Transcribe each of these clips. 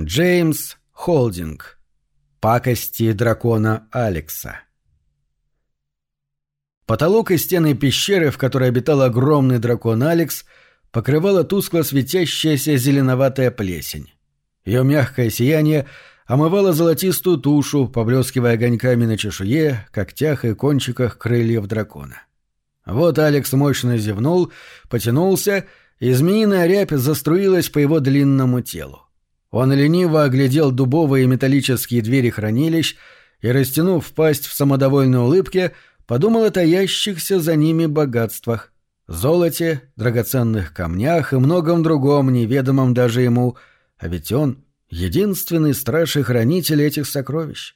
Джеймс Холдинг. Пакости дракона Алекса. Потолок и стены пещеры, в которой обитал огромный дракон Алекс, покрывала тускло светящаяся зеленоватая плесень. Ее мягкое сияние омывало золотистую тушу, поблескивая огоньками на чешуе, когтях и кончиках крыльев дракона. Вот Алекс мощно зевнул, потянулся, и змеиная рябь заструилась по его длинному телу. Он лениво оглядел дубовые металлические двери хранилищ и, растянув пасть в самодовольной улыбке, подумал о таящихся за ними богатствах — золоте, драгоценных камнях и многом другом, неведомом даже ему, а ведь он — единственный страж и хранитель этих сокровищ.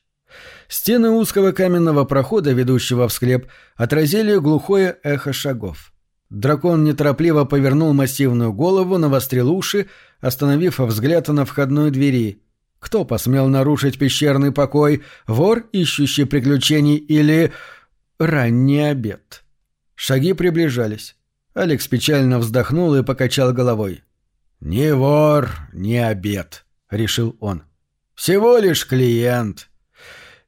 Стены узкого каменного прохода, ведущего в склеп, отразили глухое эхо шагов. Дракон неторопливо повернул массивную голову, навострил уши, остановив взгляд на входной двери. Кто посмел нарушить пещерный покой? Вор, ищущий приключений, или... ранний обед? Шаги приближались. Алекс печально вздохнул и покачал головой. «Не вор, не обед», — решил он. «Всего лишь клиент».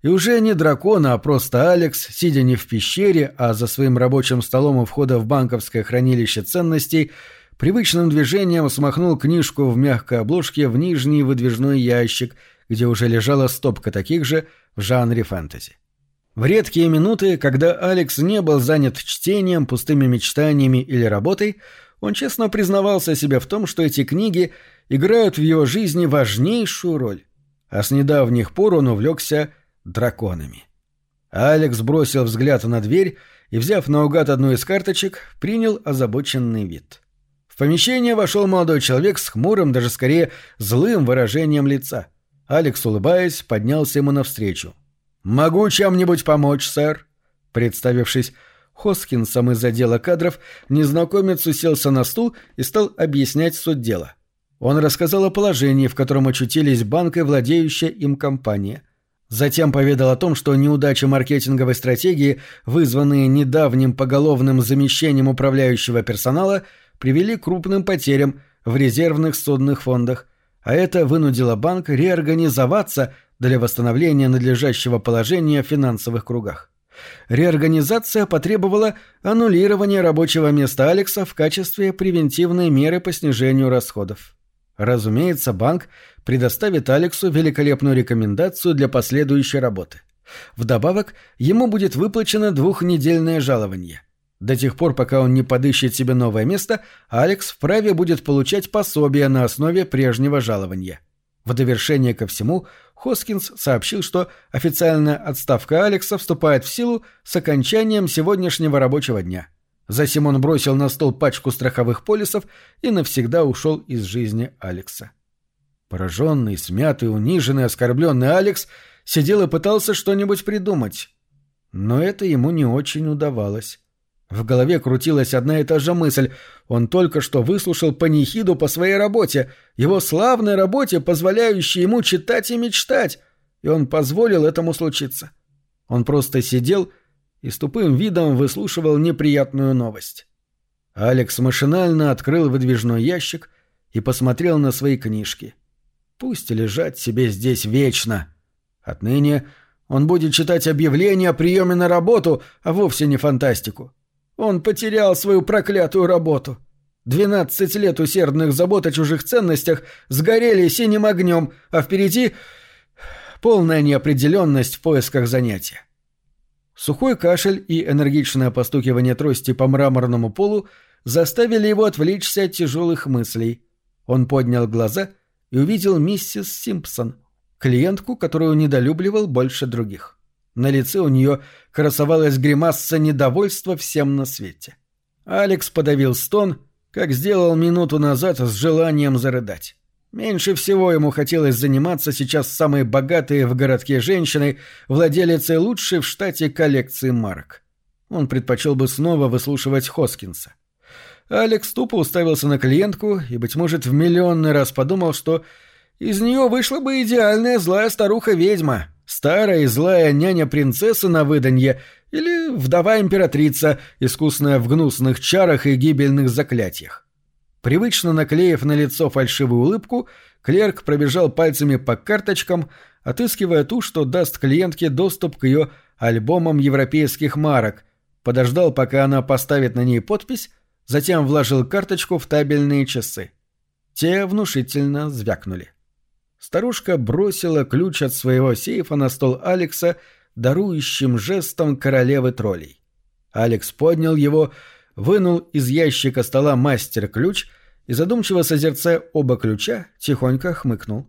И уже не дракона, а просто Алекс, сидя не в пещере, а за своим рабочим столом у входа в банковское хранилище ценностей, привычным движением смахнул книжку в мягкой обложке в нижний выдвижной ящик, где уже лежала стопка таких же в жанре фэнтези. В редкие минуты, когда Алекс не был занят чтением, пустыми мечтаниями или работой, он честно признавался себе в том, что эти книги играют в его жизни важнейшую роль. А с недавних пор он увлекся драконами. Алекс бросил взгляд на дверь и, взяв наугад одну из карточек, принял озабоченный вид. В помещение вошел молодой человек с хмурым, даже скорее злым выражением лица. Алекс, улыбаясь, поднялся ему навстречу. «Могу чем-нибудь помочь, сэр?» Представившись Хоскинсом из отдела кадров, незнакомец уселся на стул и стал объяснять суть дела. Он рассказал о положении, в котором очутились банк и владеющая им компания – Затем поведал о том, что неудачи маркетинговой стратегии, вызванные недавним поголовным замещением управляющего персонала, привели к крупным потерям в резервных судных фондах, а это вынудило банк реорганизоваться для восстановления надлежащего положения в финансовых кругах. Реорганизация потребовала аннулирования рабочего места Алекса в качестве превентивной меры по снижению расходов. Разумеется, банк предоставит Алексу великолепную рекомендацию для последующей работы. Вдобавок, ему будет выплачено двухнедельное жалование. До тех пор, пока он не подыщет себе новое место, Алекс вправе будет получать пособие на основе прежнего жалования. В довершение ко всему, Хоскинс сообщил, что официальная отставка Алекса вступает в силу с окончанием сегодняшнего рабочего дня – Затем он бросил на стол пачку страховых полисов и навсегда ушел из жизни Алекса. Пораженный, смятый, униженный, оскорбленный Алекс сидел и пытался что-нибудь придумать. Но это ему не очень удавалось. В голове крутилась одна и та же мысль. Он только что выслушал панихиду по своей работе, его славной работе, позволяющей ему читать и мечтать, и он позволил этому случиться. Он просто сидел и и с тупым видом выслушивал неприятную новость. Алекс машинально открыл выдвижной ящик и посмотрел на свои книжки. Пусть лежат себе здесь вечно. Отныне он будет читать объявления о приеме на работу, а вовсе не фантастику. Он потерял свою проклятую работу. Двенадцать лет усердных забот о чужих ценностях сгорели синим огнем, а впереди полная неопределенность в поисках занятия. Сухой кашель и энергичное постукивание трости по мраморному полу заставили его отвлечься от тяжелых мыслей. Он поднял глаза и увидел миссис Симпсон, клиентку, которую недолюбливал больше других. На лице у нее красовалась гримаса недовольства всем на свете. Алекс подавил стон, как сделал минуту назад с желанием зарыдать. Меньше всего ему хотелось заниматься сейчас самой богатой в городке женщиной, владелицей лучшей в штате коллекции марок. Он предпочел бы снова выслушивать Хоскинса. Алекс тупо уставился на клиентку и, быть может, в миллионный раз подумал, что из нее вышла бы идеальная злая старуха-ведьма, старая и злая няня-принцесса на выданье или вдова-императрица, искусная в гнусных чарах и гибельных заклятиях. Привычно наклеив на лицо фальшивую улыбку, клерк пробежал пальцами по карточкам, отыскивая ту, что даст клиентке доступ к ее альбомам европейских марок, подождал, пока она поставит на ней подпись, затем вложил карточку в табельные часы. Те внушительно звякнули. Старушка бросила ключ от своего сейфа на стол Алекса, дарующим жестом королевы троллей. Алекс поднял его, вынул из ящика стола мастер-ключ и, задумчиво созерцая оба ключа, тихонько хмыкнул.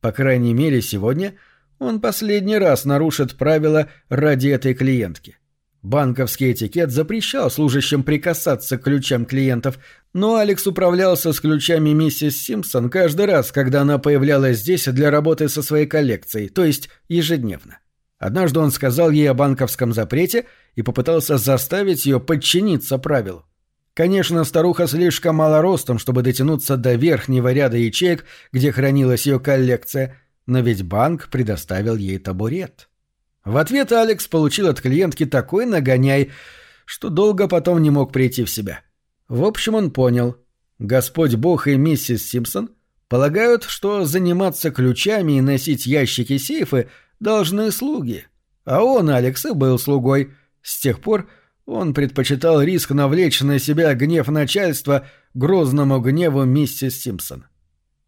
По крайней мере, сегодня он последний раз нарушит правила ради этой клиентки. Банковский этикет запрещал служащим прикасаться к ключам клиентов, но Алекс управлялся с ключами миссис Симпсон каждый раз, когда она появлялась здесь для работы со своей коллекцией, то есть ежедневно. Однажды он сказал ей о банковском запрете и попытался заставить ее подчиниться правилу. Конечно, старуха слишком мало ростом, чтобы дотянуться до верхнего ряда ячеек, где хранилась ее коллекция, но ведь банк предоставил ей табурет. В ответ Алекс получил от клиентки такой нагоняй, что долго потом не мог прийти в себя. В общем, он понял. Господь Бог и миссис Симпсон полагают, что заниматься ключами и носить ящики сейфы должны слуги. А он, Алекс, и был слугой. С тех пор он предпочитал риск навлечь на себя гнев начальства грозному гневу миссис Симпсон.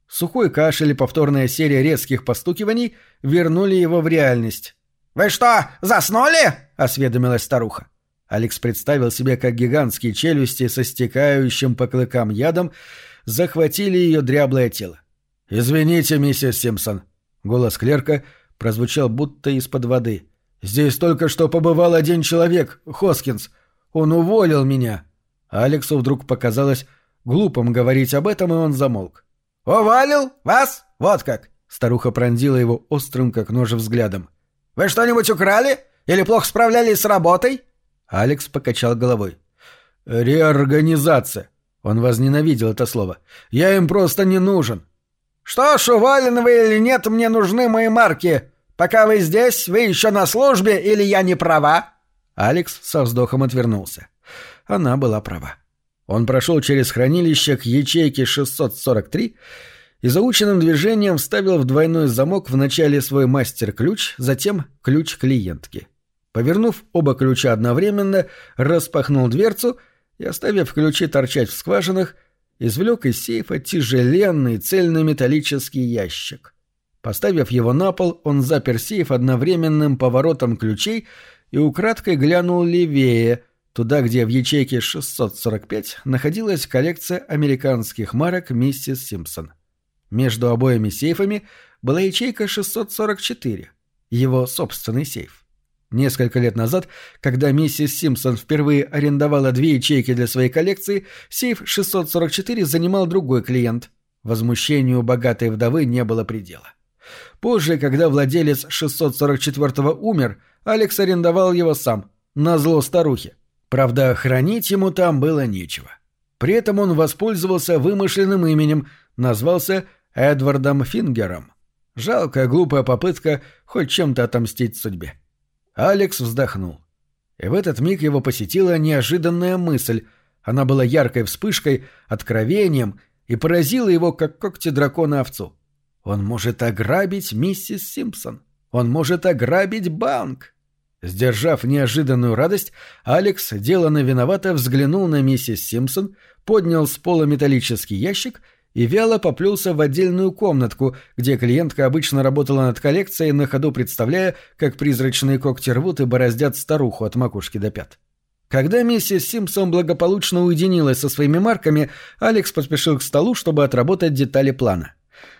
Сухой кашель и повторная серия резких постукиваний вернули его в реальность. «Вы что, заснули?» — осведомилась старуха. Алекс представил себе, как гигантские челюсти со стекающим по клыкам ядом захватили ее дряблое тело. «Извините, миссис Симпсон». Голос клерка прозвучал будто из-под воды. «Здесь только что побывал один человек, Хоскинс. Он уволил меня». Алексу вдруг показалось глупым говорить об этом, и он замолк. «Уволил? Вас? Вот как!» Старуха пронзила его острым, как нож, взглядом. «Вы что-нибудь украли? Или плохо справлялись с работой?» Алекс покачал головой. «Реорганизация». Он возненавидел это слово. «Я им просто не нужен». «Что ж, уволены вы или нет, мне нужны мои марки. Пока вы здесь, вы еще на службе или я не права?» Алекс со вздохом отвернулся. Она была права. Он прошел через хранилище к ячейке 643 и заученным движением вставил в двойной замок в начале свой мастер-ключ, затем ключ клиентки. Повернув оба ключа одновременно, распахнул дверцу и, оставив ключи торчать в скважинах, извлек из сейфа тяжеленный цельнометаллический ящик. Поставив его на пол, он запер сейф одновременным поворотом ключей и украдкой глянул левее, туда, где в ячейке 645 находилась коллекция американских марок миссис Симпсон. Между обоими сейфами была ячейка 644, его собственный сейф. Несколько лет назад, когда миссис Симпсон впервые арендовала две ячейки для своей коллекции, сейф 644 занимал другой клиент. Возмущению богатой вдовы не было предела. Позже, когда владелец 644 умер, Алекс арендовал его сам, на зло старухе. Правда, хранить ему там было нечего. При этом он воспользовался вымышленным именем, назвался Эдвардом Фингером. Жалкая глупая попытка хоть чем-то отомстить судьбе. Алекс вздохнул. И в этот миг его посетила неожиданная мысль. Она была яркой вспышкой, откровением и поразила его, как когти дракона овцу. Он может ограбить миссис Симпсон. Он может ограбить банк. Сдержав неожиданную радость, Алекс, деланно виновато, взглянул на миссис Симпсон, поднял с пола металлический ящик и вяло поплелся в отдельную комнатку, где клиентка обычно работала над коллекцией, на ходу представляя, как призрачные когти рвут и бороздят старуху от макушки до пят. Когда миссис Симпсон благополучно уединилась со своими марками, Алекс поспешил к столу, чтобы отработать детали плана.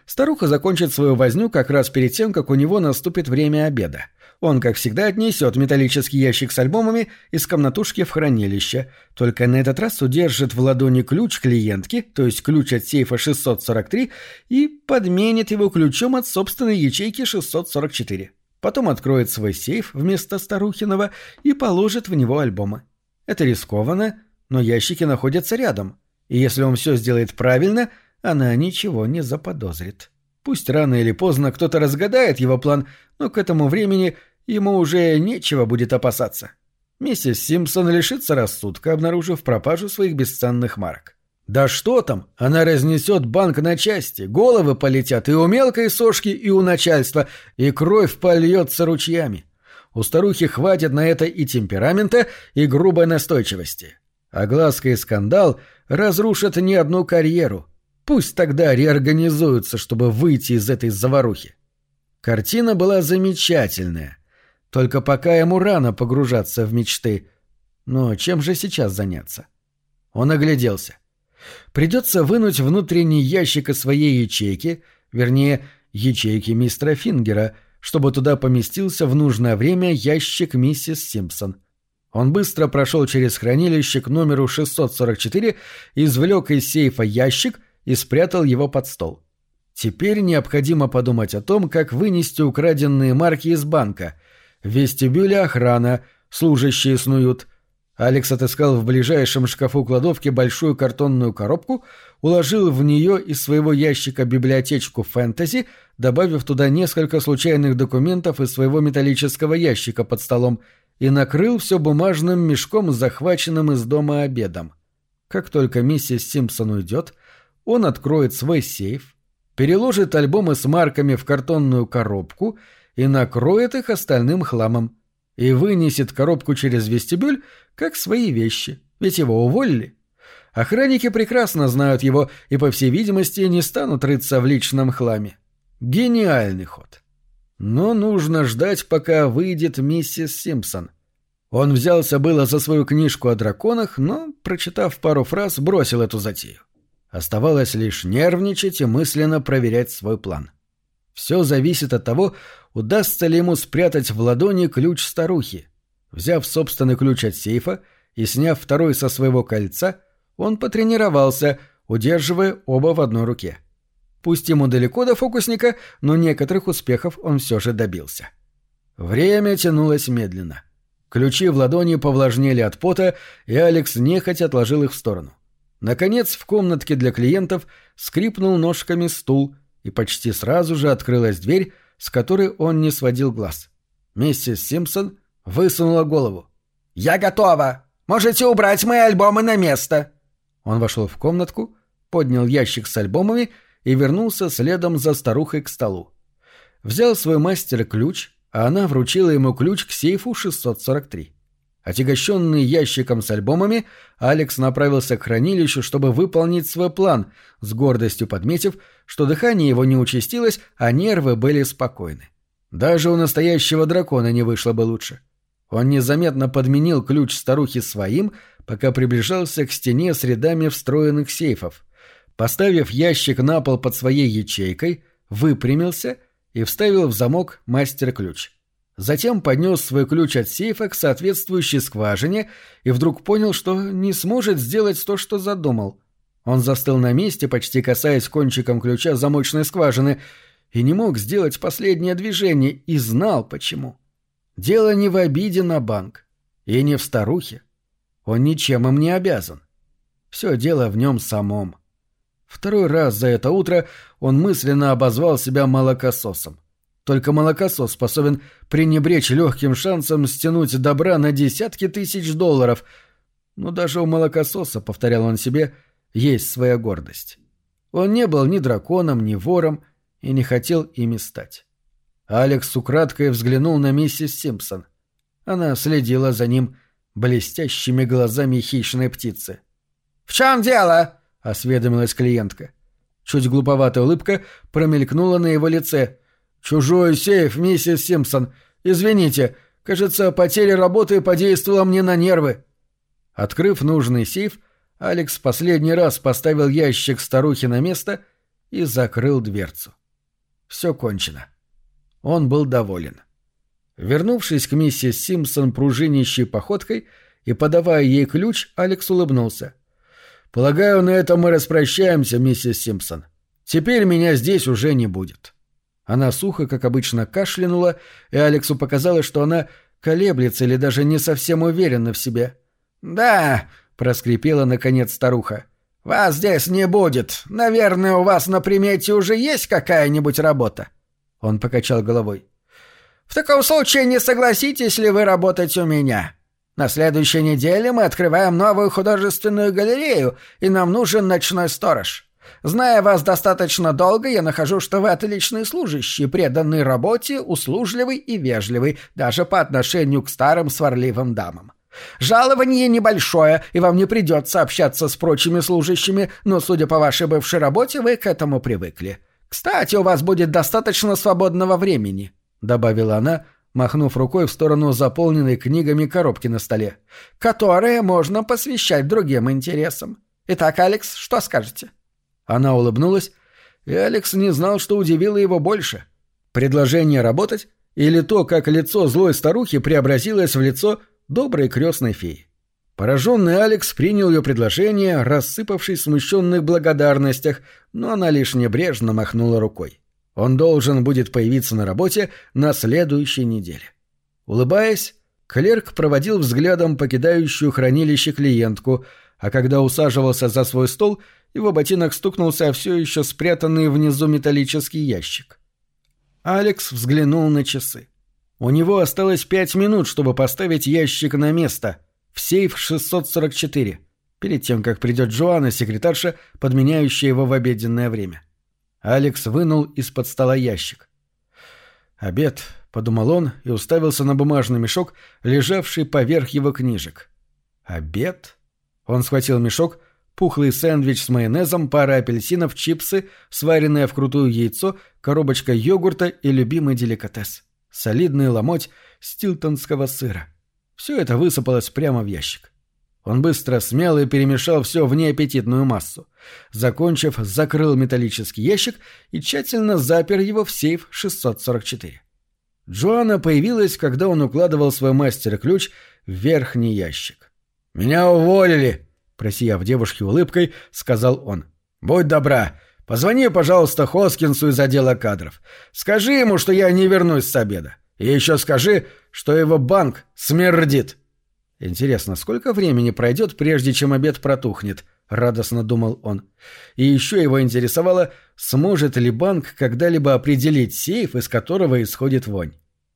Старуха закончит свою возню как раз перед тем, как у него наступит время обеда. Он, как всегда, отнесет металлический ящик с альбомами из комнатушки в хранилище. Только на этот раз удержит в ладони ключ клиентки, то есть ключ от сейфа 643, и подменит его ключом от собственной ячейки 644. Потом откроет свой сейф вместо Старухиного и положит в него альбомы. Это рискованно, но ящики находятся рядом. И если он все сделает правильно, она ничего не заподозрит. Пусть рано или поздно кто-то разгадает его план, но к этому времени ему уже нечего будет опасаться. Миссис Симпсон лишится рассудка, обнаружив пропажу своих бесценных марок. Да что там, она разнесет банк на части, головы полетят и у мелкой сошки, и у начальства, и кровь польется ручьями. У старухи хватит на это и темперамента, и грубой настойчивости. А глазка и скандал разрушат не одну карьеру. Пусть тогда реорганизуются, чтобы выйти из этой заварухи. Картина была замечательная. Только пока ему рано погружаться в мечты. Но чем же сейчас заняться? Он огляделся. Придется вынуть внутренний ящик из своей ячейки, вернее, ячейки мистера Фингера, чтобы туда поместился в нужное время ящик миссис Симпсон. Он быстро прошел через хранилище к номеру 644, извлек из сейфа ящик и спрятал его под стол. Теперь необходимо подумать о том, как вынести украденные марки из банка. В вестибюле охрана, служащие снуют. Алекс отыскал в ближайшем шкафу кладовки большую картонную коробку, уложил в нее из своего ящика библиотечку фэнтези, добавив туда несколько случайных документов из своего металлического ящика под столом, и накрыл все бумажным мешком, захваченным из дома обедом. Как только миссис Симпсон уйдет, он откроет свой сейф, переложит альбомы с марками в картонную коробку и накроет их остальным хламом. И вынесет коробку через вестибюль, как свои вещи, ведь его уволили. Охранники прекрасно знают его и, по всей видимости, не станут рыться в личном хламе. Гениальный ход. Но нужно ждать, пока выйдет миссис Симпсон. Он взялся было за свою книжку о драконах, но, прочитав пару фраз, бросил эту затею. Оставалось лишь нервничать и мысленно проверять свой план. Все зависит от того, удастся ли ему спрятать в ладони ключ старухи. Взяв собственный ключ от сейфа и сняв второй со своего кольца, он потренировался, удерживая оба в одной руке. Пусть ему далеко до фокусника, но некоторых успехов он все же добился. Время тянулось медленно. Ключи в ладони повлажнели от пота, и Алекс нехотя отложил их в сторону. Наконец, в комнатке для клиентов скрипнул ножками стул, и почти сразу же открылась дверь, с которой он не сводил глаз. Миссис Симпсон высунула голову. «Я готова! Можете убрать мои альбомы на место!» Он вошел в комнатку, поднял ящик с альбомами и вернулся следом за старухой к столу. Взял свой мастер-ключ, а она вручила ему ключ к сейфу 643. Отягощенный ящиком с альбомами, Алекс направился к хранилищу, чтобы выполнить свой план, с гордостью подметив, что дыхание его не участилось, а нервы были спокойны. Даже у настоящего дракона не вышло бы лучше. Он незаметно подменил ключ старухи своим, пока приближался к стене с рядами встроенных сейфов. Поставив ящик на пол под своей ячейкой, выпрямился и вставил в замок мастер-ключ. Затем поднес свой ключ от сейфа к соответствующей скважине и вдруг понял, что не сможет сделать то, что задумал. Он застыл на месте, почти касаясь кончиком ключа замочной скважины, и не мог сделать последнее движение, и знал почему. Дело не в обиде на банк, и не в старухе. Он ничем им не обязан. Все дело в нем самом. Второй раз за это утро он мысленно обозвал себя молокососом. Только молокосос способен пренебречь легким шансом стянуть добра на десятки тысяч долларов. Но даже у молокососа, повторял он себе, есть своя гордость. Он не был ни драконом, ни вором и не хотел ими стать. Алекс украдкой взглянул на миссис Симпсон. Она следила за ним блестящими глазами хищной птицы. «В чем дело?» — осведомилась клиентка. Чуть глуповатая улыбка промелькнула на его лице — «Чужой сейф, миссис Симпсон. Извините, кажется, потеря работы подействовала мне на нервы». Открыв нужный сейф, Алекс последний раз поставил ящик старухи на место и закрыл дверцу. Все кончено. Он был доволен. Вернувшись к миссис Симпсон пружинищей походкой и подавая ей ключ, Алекс улыбнулся. «Полагаю, на этом мы распрощаемся, миссис Симпсон. Теперь меня здесь уже не будет». Она сухо, как обычно, кашлянула, и Алексу показалось, что она колеблется или даже не совсем уверена в себе. «Да», — проскрипела наконец старуха, — «вас здесь не будет. Наверное, у вас на примете уже есть какая-нибудь работа?» Он покачал головой. «В таком случае не согласитесь ли вы работать у меня?» На следующей неделе мы открываем новую художественную галерею, и нам нужен ночной сторож. Зная вас достаточно долго, я нахожу, что вы отличный служащий, преданный работе, услужливый и вежливый, даже по отношению к старым сварливым дамам. Жалование небольшое, и вам не придется общаться с прочими служащими, но, судя по вашей бывшей работе, вы к этому привыкли. Кстати, у вас будет достаточно свободного времени», — добавила она, махнув рукой в сторону заполненной книгами коробки на столе, «которые можно посвящать другим интересам. Итак, Алекс, что скажете?» Она улыбнулась, и Алекс не знал, что удивило его больше. Предложение работать или то, как лицо злой старухи преобразилось в лицо доброй крестной феи. Пораженный Алекс принял ее предложение, рассыпавшись в смущенных благодарностях, но она лишь небрежно махнула рукой. Он должен будет появиться на работе на следующей неделе. Улыбаясь, клерк проводил взглядом покидающую хранилище клиентку, а когда усаживался за свой стол, его ботинок стукнулся о все еще спрятанный внизу металлический ящик. Алекс взглянул на часы. У него осталось пять минут, чтобы поставить ящик на место, в сейф 644, перед тем, как придет Джоанна, секретарша, подменяющая его в обеденное время. Алекс вынул из-под стола ящик. «Обед», — подумал он и уставился на бумажный мешок, лежавший поверх его книжек. «Обед?» Он схватил мешок, пухлый сэндвич с майонезом, пара апельсинов, чипсы, сваренное вкрутую яйцо, коробочка йогурта и любимый деликатес — солидный ломоть стилтонского сыра. Все это высыпалось прямо в ящик. Он быстро смял и перемешал все в неаппетитную массу. Закончив, закрыл металлический ящик и тщательно запер его в сейф 644. Джоанна появилась, когда он укладывал свой мастер-ключ в верхний ящик. «Меня уволили!» — просияв девушке улыбкой, сказал он. «Будь добра, позвони, пожалуйста, Хоскинсу из отдела кадров. Скажи ему, что я не вернусь с обеда. И еще скажи, что его банк смердит». Интересно, сколько времени пройдет, прежде чем обед протухнет? Радостно думал он. И еще его интересовало, сможет ли банк когда-либо определить сейф, из которого исходит вонь.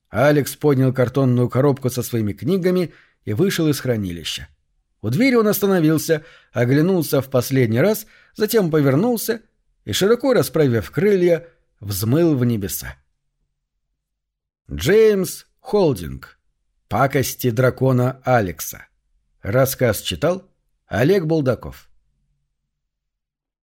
Алекс поднял картонную коробку со своими книгами и вышел из хранилища. У двери он остановился, оглянулся в последний раз, затем повернулся и, широко расправив крылья, взмыл в небеса. Джеймс Холдинг. Пакости дракона Алекса. Рассказ читал Олег Булдаков.